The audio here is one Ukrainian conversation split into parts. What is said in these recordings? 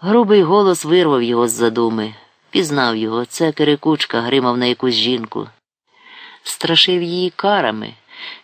Грубий голос вирвав його з задуми, пізнав його, це Кирикучка гримав на якусь жінку. Страшив її карами.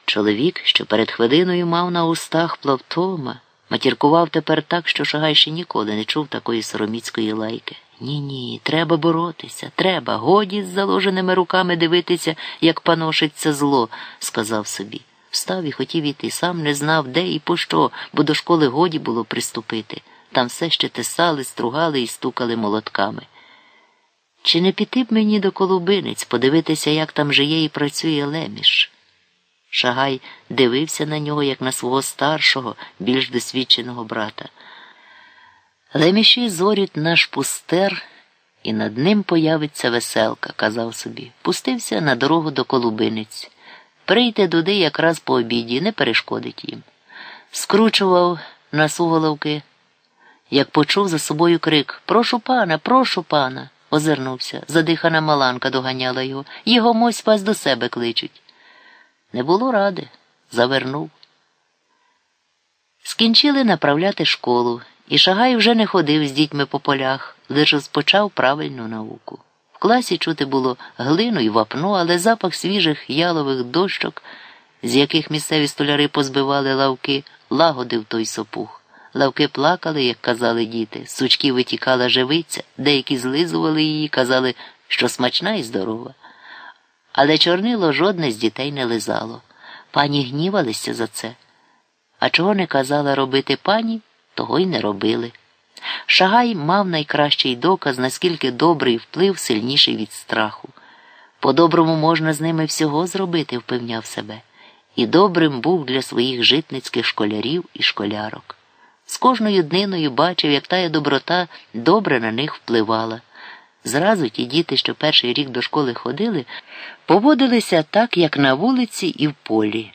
Чоловік, що перед хвилиною мав на устах плавтома, матіркував тепер так, що Шагай ще ніколи не чув такої сороміцької лайки. Ні, ні, треба боротися, треба, годі з заложеними руками дивитися, як паношиться зло, сказав собі. Встав і хотів іти, сам не знав, де і по що, бо до школи годі було приступити. Там все ще тесали, стругали і стукали молотками. Чи не піти б мені до колубинець, подивитися, як там жиє і працює леміш? Шагай дивився на нього, як на свого старшого, більш досвідченого брата. Леміші зорють наш пустер, і над ним появиться веселка, казав собі. Пустився на дорогу до колубинець. Прийде туди якраз по обіді, не перешкодить їм. Скручував на суголовки, як почув за собою крик Прошу пана, прошу пана. Озирнувся. Задихана маланка доганяла його. Його мось вас до себе кличуть. Не було ради. Завернув. Скінчили направляти школу, і Шагай вже не ходив з дітьми по полях, лише розпочав правильну науку. В класі чути було глину і вапно, але запах свіжих ялових дощок, з яких місцеві столяри позбивали лавки, лагодив той сопух. Лавки плакали, як казали діти, сучки витікала живиця, деякі злизували її, казали, що смачна і здорова. Але чорнило жодне з дітей не лизало. Пані гнівалися за це. А чого не казала робити пані, того й не робили. Шагай мав найкращий доказ, наскільки добрий вплив сильніший від страху. По-доброму можна з ними всього зробити, впевняв себе, і добрим був для своїх житницьких школярів і школярок. З кожною дниною бачив, як тая доброта добре на них впливала. Зразу ті діти, що перший рік до школи ходили, поводилися так, як на вулиці і в полі.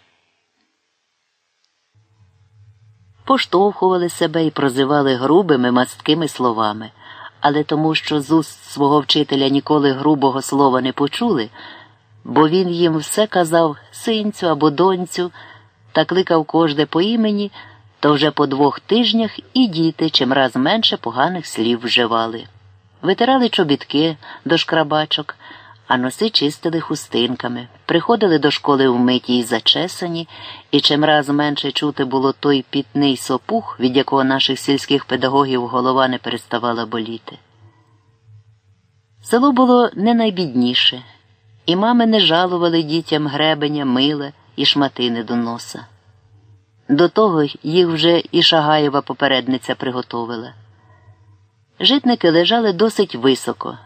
Поштовхували себе і прозивали грубими масткими словами, але тому, що з уст свого вчителя ніколи грубого слова не почули, бо він їм все казав синцю або доньцю та кликав кожне по імені, то вже по двох тижнях і діти чимраз менше поганих слів вживали. Витирали чобітки до шкрабачок, а носи чистили хустинками, приходили до школи вмиті й зачесані, і чимраз менше чути було той пітний сопух, від якого наших сільських педагогів голова не переставала боліти. Село було не найбідніше, і мами не жалували дітям гребеня, мила і шматини до носа. До того їх вже і Шагаєва попередниця приготовила. Житники лежали досить високо.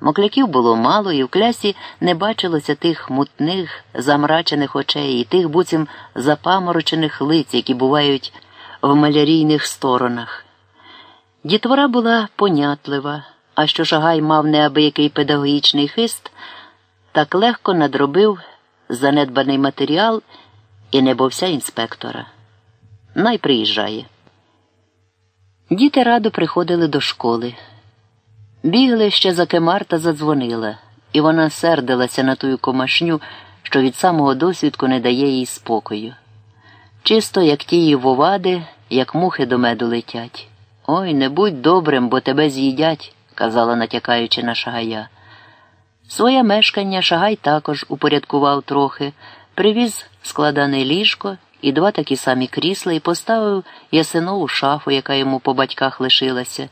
Мокляків було мало, і в клясі не бачилося тих мутних, замрачених очей і тих буцім запаморочених лиць, які бувають в малярійних сторонах. Дітвора була понятлива, а що Шагай мав неабиякий педагогічний хист, так легко надробив занедбаний матеріал і не бовся інспектора. Най приїжджає. Діти радо приходили до школи. Бігли ще заки Марта задзвонила, і вона сердилася на тую комашню, що від самого досвідку не дає їй спокою. Чисто, як тії вовади, як мухи до меду летять. Ой, не будь добрим, бо тебе з'їдять, казала, натякаючи на шагая. Своє мешкання шагай також упорядкував трохи, привіз складане ліжко і два такі самі крісла і поставив ясинову шафу, яка йому по батьках лишилася.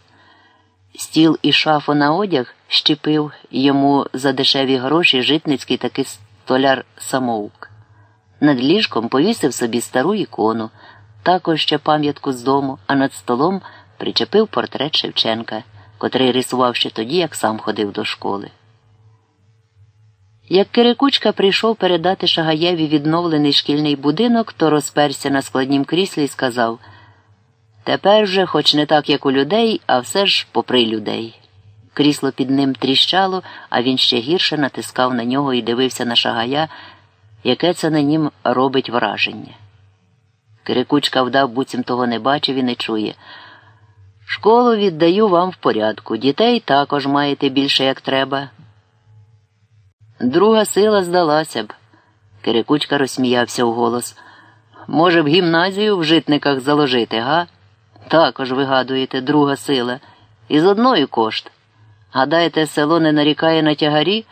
Стіл і шафу на одяг щепив йому за дешеві гроші житницький такий столяр самоук. Над ліжком повісив собі стару ікону, також ще пам'ятку з дому, а над столом причепив портрет Шевченка, котрий рисував ще тоді, як сам ходив до школи. Як Кирикучка прийшов передати Шагаєві відновлений шкільний будинок, то розперся на складнім кріслі і сказав Тепер же, хоч не так, як у людей, а все ж попри людей. Крісло під ним тріщало, а він ще гірше натискав на нього і дивився на шагая, яке це на нім робить враження. Кирикучка вдав, буцім того не бачив і не чує. Школу віддаю вам в порядку. Дітей також маєте більше, як треба. Друга сила здалася б. Кирикучка розсміявся вголос. Може б, гімназію в житниках заложити, га? Також вигадуєте, друга сила. із одної кошт. Гадаєте, село не нарікає на тягарі?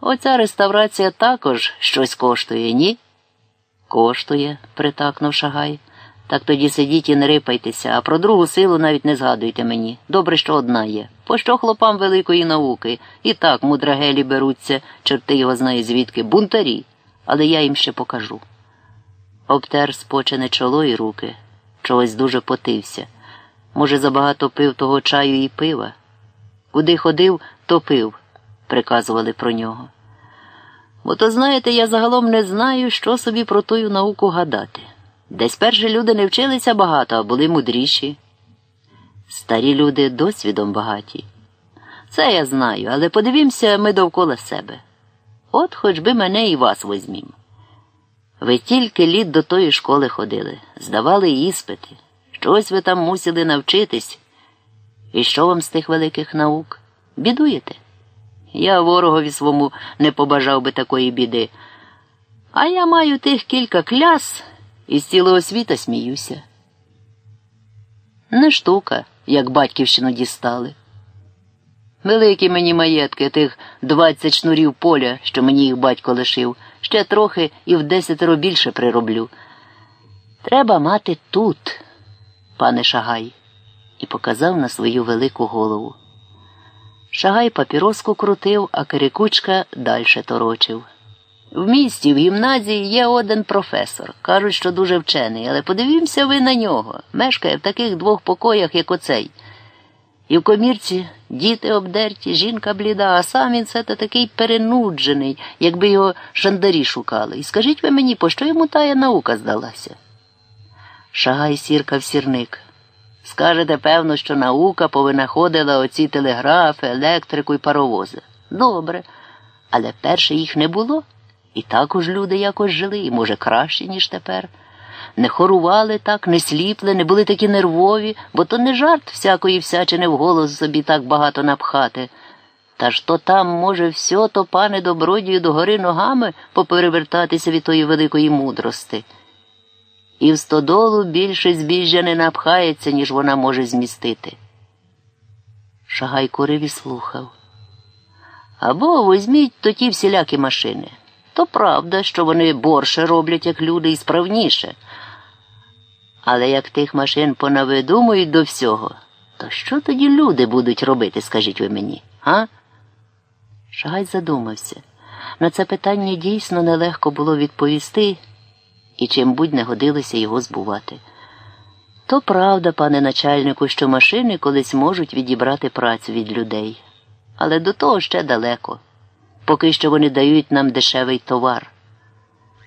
Оця реставрація також щось коштує, ні? Коштує, притакнув Шагай. Так тоді сидіть і не рипайтеся, а про другу силу навіть не згадуйте мені. Добре, що одна є. Пощо хлопам великої науки? І так мудрагелі беруться, чорти його знає звідки, бунтарі, але я їм ще покажу. Обтер спочене чоло і руки, чогось дуже потився. Може, забагато пив того чаю і пива. Куди ходив, то пив, приказували про нього. Бо то, знаєте, я загалом не знаю, що собі про тую науку гадати. Десь перші люди не вчилися багато, а були мудріші. Старі люди досвідом багаті. Це я знаю, але подивімося ми довкола себе. От хоч би мене і вас возьмім. Ви тільки літ до тої школи ходили, здавали іспити. Щось ви там мусили навчитись. І що вам з тих великих наук? Бідуєте? Я ворогові свому не побажав би такої біди. А я маю тих кілька кляс і з цілого світа сміюся. Не штука, як батьківщину дістали. Великі мені маєтки, тих двадцять шнурів поля, що мені їх батько лишив, ще трохи і в десятеро більше прироблю. Треба мати тут, пане Шагай, і показав на свою велику голову. Шагай папіроску крутив, а Кирикучка дальше торочив. В місті, в гімназії є один професор. Кажуть, що дуже вчений, але подивімося ви на нього. Мешкає в таких двох покоях, як оцей. І в комірці діти обдерті, жінка бліда, а сам він це такий перенуджений, якби його шандарі шукали. І скажіть ви мені, по що йому тая наука здалася? Шагай сірка в сірник. Скажете, певно, що наука повинаходила оці телеграфи, електрику і паровози. Добре, але перше їх не було. І також люди якось жили, і, може, краще, ніж тепер. Не хорували так, не сліпли, не були такі нервові, бо то не жарт всякої всячини в голос собі так багато напхати. Та ж то там, може, все то, пане добродію, догори ногами поперевертатися від тої великої мудрости. І в стодолу більше збіжжя не напхається, ніж вона може змістити. Шагай курив і слухав. Або візьміть то ті всілякі машини. То правда, що вони борше роблять, як люди, і справніше. Але як тих машин понавидумують до всього, то що тоді люди будуть робити, скажіть ви мені, а? Шагай задумався. На це питання дійсно нелегко було відповісти, і чим будь не годилося його збувати. То правда, пане начальнику, що машини колись можуть відібрати працю від людей, але до того ще далеко поки що вони дають нам дешевий товар.